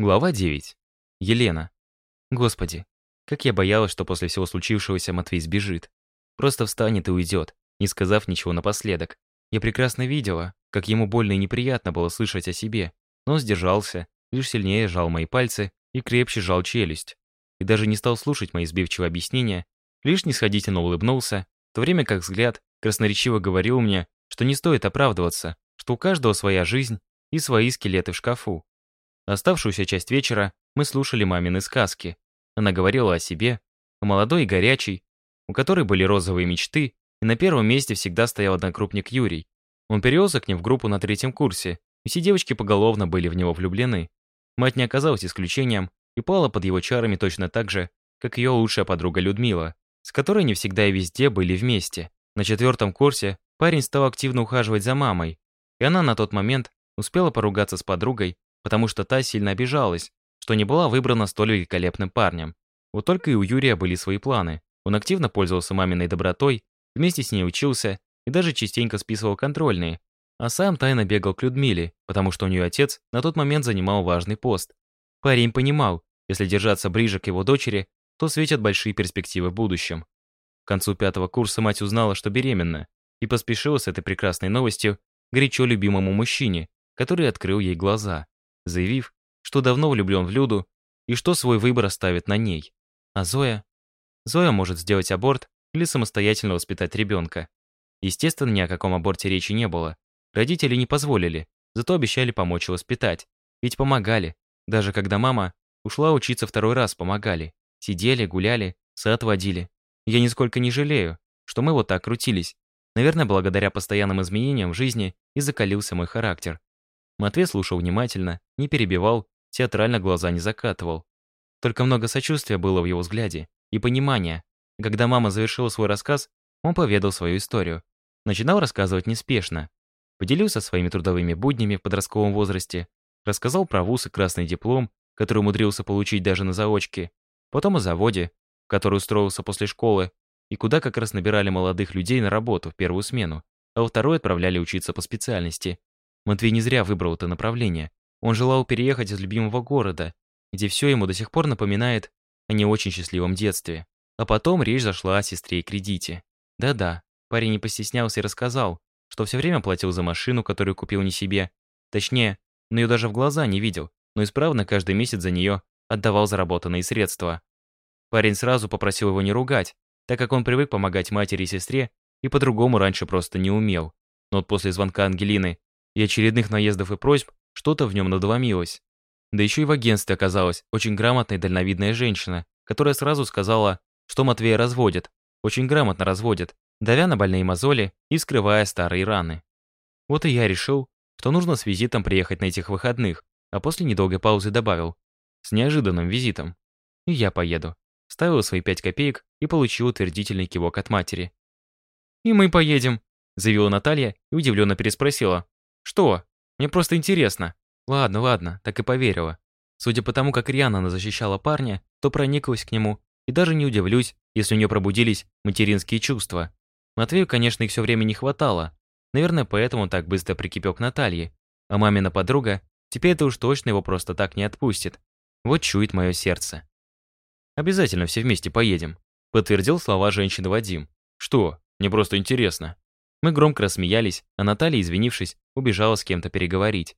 Глава 9. Елена. Господи, как я боялась, что после всего случившегося Матвей сбежит. Просто встанет и уйдет, не сказав ничего напоследок. Я прекрасно видела, как ему больно и неприятно было слышать о себе, но он сдержался, лишь сильнее сжал мои пальцы и крепче сжал челюсть. И даже не стал слушать мои сбивчивые объяснения, лишь нисходительно улыбнулся, в то время как взгляд красноречиво говорил мне, что не стоит оправдываться, что у каждого своя жизнь и свои скелеты в шкафу. Оставшуюся часть вечера мы слушали мамины сказки. Она говорила о себе, о молодой и горячей, у которой были розовые мечты, и на первом месте всегда стоял однокрупник Юрий. Он перевелся к ним в группу на третьем курсе, и все девочки поголовно были в него влюблены. Мать не оказалась исключением и пала под его чарами точно так же, как ее лучшая подруга Людмила, с которой не всегда и везде были вместе. На четвертом курсе парень стал активно ухаживать за мамой, и она на тот момент успела поругаться с подругой потому что та сильно обижалась, что не была выбрана столь великолепным парнем. Вот только и у Юрия были свои планы. Он активно пользовался маминой добротой, вместе с ней учился и даже частенько списывал контрольные. А сам тайно бегал к Людмиле, потому что у нее отец на тот момент занимал важный пост. Парень понимал, если держаться ближе к его дочери, то светят большие перспективы в будущем. К концу пятого курса мать узнала, что беременна, и поспешила с этой прекрасной новостью горячо любимому мужчине, который открыл ей глаза заявив, что давно влюблен в Люду и что свой выбор оставит на ней. А Зоя? Зоя может сделать аборт или самостоятельно воспитать ребенка. Естественно, ни о каком аборте речи не было. Родители не позволили, зато обещали помочь воспитать. Ведь помогали. Даже когда мама ушла учиться второй раз, помогали. Сидели, гуляли, сад водили. Я нисколько не жалею, что мы вот так крутились. Наверное, благодаря постоянным изменениям в жизни и закалился мой характер. Матвей слушал внимательно, не перебивал, театрально глаза не закатывал. Только много сочувствия было в его взгляде и понимания. Когда мама завершила свой рассказ, он поведал свою историю. Начинал рассказывать неспешно. Поделился своими трудовыми буднями в подростковом возрасте, рассказал про вуз и красный диплом, который умудрился получить даже на заочке, потом о заводе, в который устроился после школы, и куда как раз набирали молодых людей на работу в первую смену, а во вторую отправляли учиться по специальности. Матвей не зря выбрал это направление. Он желал переехать из любимого города, где все ему до сих пор напоминает о не очень счастливом детстве. А потом речь зашла о сестре и кредите. Да-да, парень не постеснялся и рассказал, что все время платил за машину, которую купил не себе. Точнее, он ее даже в глаза не видел, но исправно каждый месяц за нее отдавал заработанные средства. Парень сразу попросил его не ругать, так как он привык помогать матери и сестре и по-другому раньше просто не умел. Но вот после звонка Ангелины и очередных наездов и просьб что-то в нем надломилось. Да еще и в агентстве оказалась очень грамотная и дальновидная женщина, которая сразу сказала, что Матвея разводят, очень грамотно разводят, давя на больные мозоли и скрывая старые раны. Вот и я решил, что нужно с визитом приехать на этих выходных, а после недолгой паузы добавил. С неожиданным визитом. И я поеду. Ставил свои пять копеек и получил утвердительный кивок от матери. «И мы поедем», — заявила Наталья и удивленно переспросила. «Что? Мне просто интересно». «Ладно, ладно, так и поверила». Судя по тому, как рьяно она защищала парня, то прониклась к нему, и даже не удивлюсь, если у нее пробудились материнские чувства. Матвею, конечно, их все время не хватало. Наверное, поэтому так быстро прикипел к Наталье. А мамина подруга, теперь это уж точно его просто так не отпустит. Вот чует мое сердце. «Обязательно все вместе поедем», — подтвердил слова женщины Вадим. «Что? Мне просто интересно». Мы громко рассмеялись, а Наталья, извинившись, убежала с кем-то переговорить.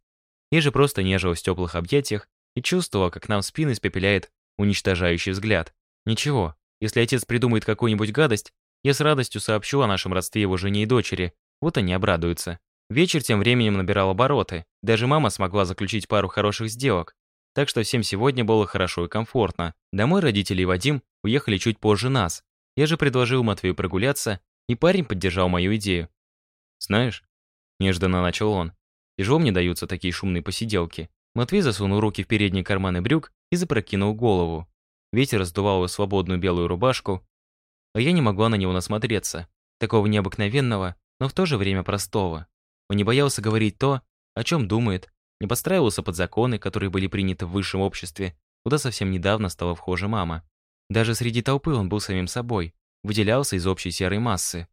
Я же просто нежилась в теплых объятиях и чувствовала, как нам в спины спепеляет уничтожающий взгляд. Ничего, если отец придумает какую-нибудь гадость, я с радостью сообщу о нашем родстве его жене и дочери, вот они обрадуются. Вечер тем временем набирал обороты, даже мама смогла заключить пару хороших сделок, так что всем сегодня было хорошо и комфортно. Домой родители и Вадим уехали чуть позже нас. Я же предложил Матвею прогуляться, и парень поддержал мою идею. «Знаешь, Нежданно начал он. Тяжело мне даются такие шумные посиделки. Матвей засунул руки в передние карманы брюк и запрокинул голову. Ветер раздувал его свободную белую рубашку, а я не могла на него насмотреться. Такого необыкновенного, но в то же время простого. Он не боялся говорить то, о чем думает, не подстраивался под законы, которые были приняты в высшем обществе, куда совсем недавно стала вхожа мама. Даже среди толпы он был самим собой, выделялся из общей серой массы.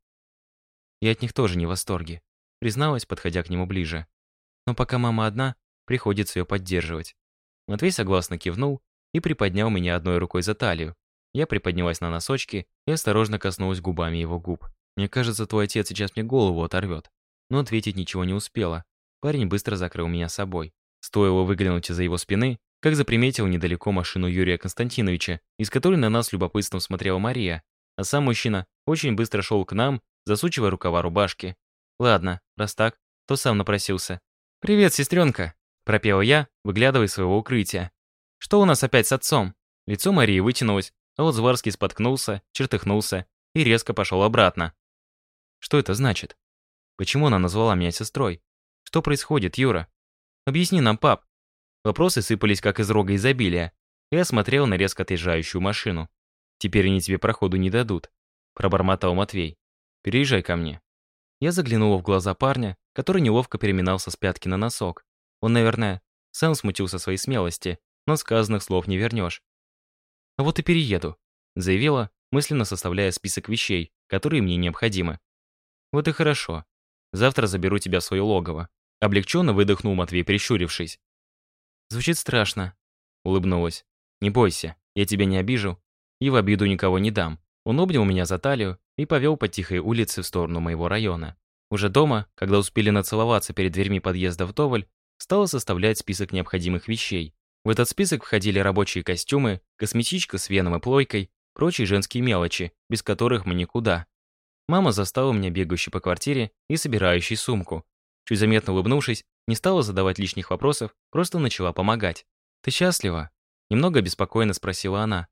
Я от них тоже не в восторге призналась, подходя к нему ближе. Но пока мама одна, приходится ее поддерживать. Матвей согласно кивнул и приподнял меня одной рукой за талию. Я приподнялась на носочки и осторожно коснулась губами его губ. «Мне кажется, твой отец сейчас мне голову оторвет». Но ответить ничего не успела. Парень быстро закрыл меня собой. Стоило выглянуть из-за его спины, как заприметил недалеко машину Юрия Константиновича, из которой на нас любопытством смотрела Мария, а сам мужчина очень быстро шел к нам, засучивая рукава рубашки. «Ладно, Раз так, то сам напросился. «Привет, сестренка!» — пропела я, выглядывая из своего укрытия. «Что у нас опять с отцом?» Лицо Марии вытянулось, а вот Зварский споткнулся, чертыхнулся и резко пошел обратно. Что это значит? Почему она назвала меня сестрой? Что происходит, Юра? Объясни нам, пап. Вопросы сыпались как из рога изобилия. Я смотрел на резко отъезжающую машину. Теперь они тебе проходу не дадут, пробормотал Матвей. Переезжай ко мне. Я заглянула в глаза парня, который неловко переминался с пятки на носок. Он, наверное, сам смутился своей смелости, но сказанных слов не вернешь. «А вот и перееду», — заявила, мысленно составляя список вещей, которые мне необходимы. «Вот и хорошо. Завтра заберу тебя в свое логово», — облегченно выдохнул Матвей, прищурившись. «Звучит страшно», — улыбнулась. «Не бойся, я тебя не обижу и в обиду никого не дам». Он обнял меня за талию и повел по тихой улице в сторону моего района. Уже дома, когда успели нацеловаться перед дверьми подъезда в вдоволь, стало составлять список необходимых вещей. В этот список входили рабочие костюмы, косметичка с веном и плойкой, прочие женские мелочи, без которых мы никуда. Мама застала меня бегающей по квартире и собирающей сумку. Чуть заметно улыбнувшись, не стала задавать лишних вопросов, просто начала помогать. «Ты счастлива?» Немного беспокойно спросила она.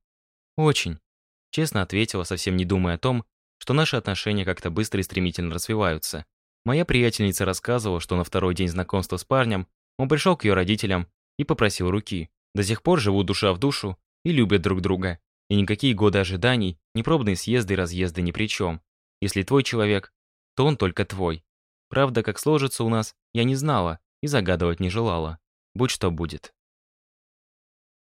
«Очень», — честно ответила, совсем не думая о том, что наши отношения как-то быстро и стремительно развиваются. Моя приятельница рассказывала, что на второй день знакомства с парнем он пришел к ее родителям и попросил руки. До сих пор живут душа в душу и любят друг друга. И никакие годы ожиданий, непробные съезды и разъезды ни при чем. Если твой человек, то он только твой. Правда, как сложится у нас, я не знала и загадывать не желала. Будь что будет.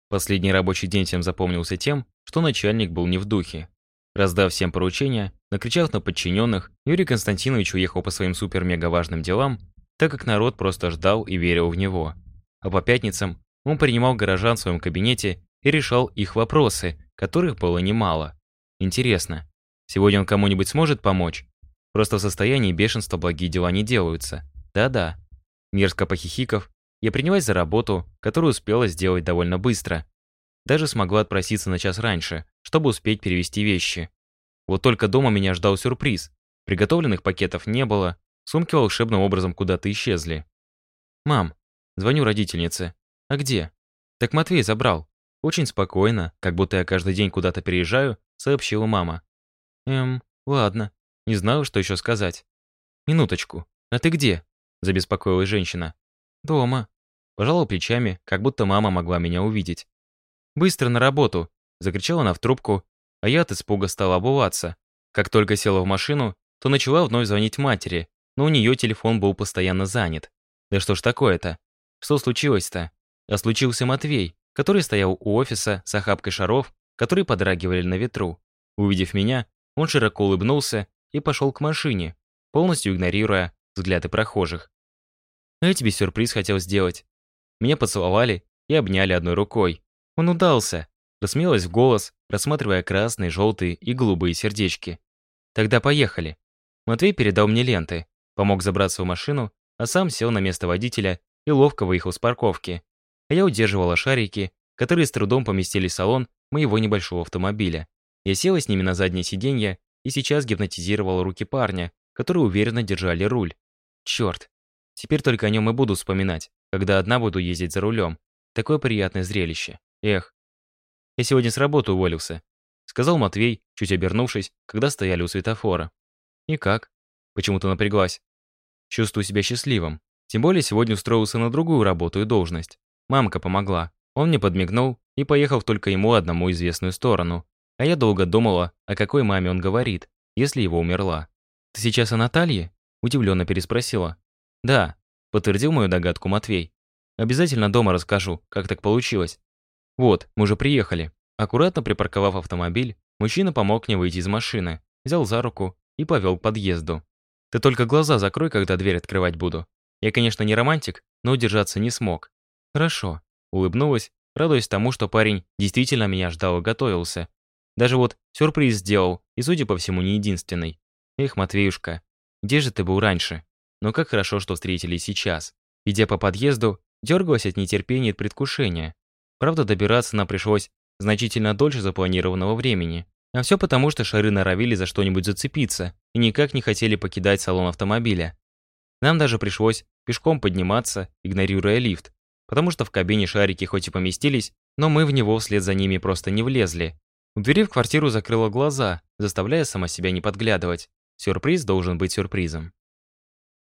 Последний рабочий день всем запомнился тем, что начальник был не в духе. Раздав всем поручения, накричав на подчиненных, Юрий Константинович уехал по своим супер-мега-важным делам, так как народ просто ждал и верил в него. А по пятницам он принимал горожан в своем кабинете и решал их вопросы, которых было немало. Интересно, сегодня он кому-нибудь сможет помочь? Просто в состоянии бешенства благие дела не делаются. Да-да. Мерзко похихиков, я принялась за работу, которую успела сделать довольно быстро. Даже смогла отпроситься на час раньше, чтобы успеть перевести вещи. Вот только дома меня ждал сюрприз. Приготовленных пакетов не было, сумки волшебным образом куда-то исчезли. «Мам», — звоню родительнице, — «а где?» «Так Матвей забрал». Очень спокойно, как будто я каждый день куда-то переезжаю, сообщила мама. «Эм, ладно, не знала, что еще сказать». «Минуточку, а ты где?» – забеспокоилась женщина. «Дома». Пожала плечами, как будто мама могла меня увидеть. «Быстро на работу, Закричала она в трубку, а я от испуга стала обуваться. Как только села в машину, то начала вновь звонить матери, но у нее телефон был постоянно занят. Да что ж такое-то? Что случилось-то? А случился Матвей, который стоял у офиса с охапкой шаров, которые подрагивали на ветру. Увидев меня, он широко улыбнулся и пошел к машине, полностью игнорируя взгляды прохожих. А я тебе сюрприз хотел сделать. Меня поцеловали и обняли одной рукой. Он удался. Рассмеялась в голос, рассматривая красные, желтые и голубые сердечки. «Тогда поехали». Матвей передал мне ленты, помог забраться в машину, а сам сел на место водителя и ловко выехал с парковки. А я удерживала шарики, которые с трудом поместили в салон моего небольшого автомобиля. Я села с ними на заднее сиденье и сейчас гипнотизировала руки парня, которые уверенно держали руль. Черт. Теперь только о нем и буду вспоминать, когда одна буду ездить за рулем. Такое приятное зрелище. Эх, я сегодня с работы уволился», — сказал Матвей, чуть обернувшись, когда стояли у светофора. «И как?» Почему-то напряглась. «Чувствую себя счастливым. Тем более сегодня устроился на другую работу и должность. Мамка помогла. Он мне подмигнул и поехал только ему одному известную сторону. А я долго думала, о какой маме он говорит, если его умерла. «Ты сейчас о Наталье?» – удивленно переспросила. «Да», – подтвердил мою догадку Матвей. «Обязательно дома расскажу, как так получилось. «Вот, мы уже приехали». Аккуратно припарковав автомобиль, мужчина помог мне выйти из машины, взял за руку и повел к подъезду. «Ты только глаза закрой, когда дверь открывать буду. Я, конечно, не романтик, но удержаться не смог». «Хорошо», — улыбнулась, радуясь тому, что парень действительно меня ждал и готовился. Даже вот сюрприз сделал, и, судя по всему, не единственный. «Эх, Матвеюшка, где же ты был раньше? Но как хорошо, что встретились сейчас». Идя по подъезду, дергалась от нетерпения и предвкушения. Правда, добираться нам пришлось значительно дольше запланированного времени. А все потому, что шары норовили за что-нибудь зацепиться и никак не хотели покидать салон автомобиля. Нам даже пришлось пешком подниматься, игнорируя лифт, потому что в кабине шарики хоть и поместились, но мы в него вслед за ними просто не влезли. У двери в квартиру закрыла глаза, заставляя сама себя не подглядывать. Сюрприз должен быть сюрпризом.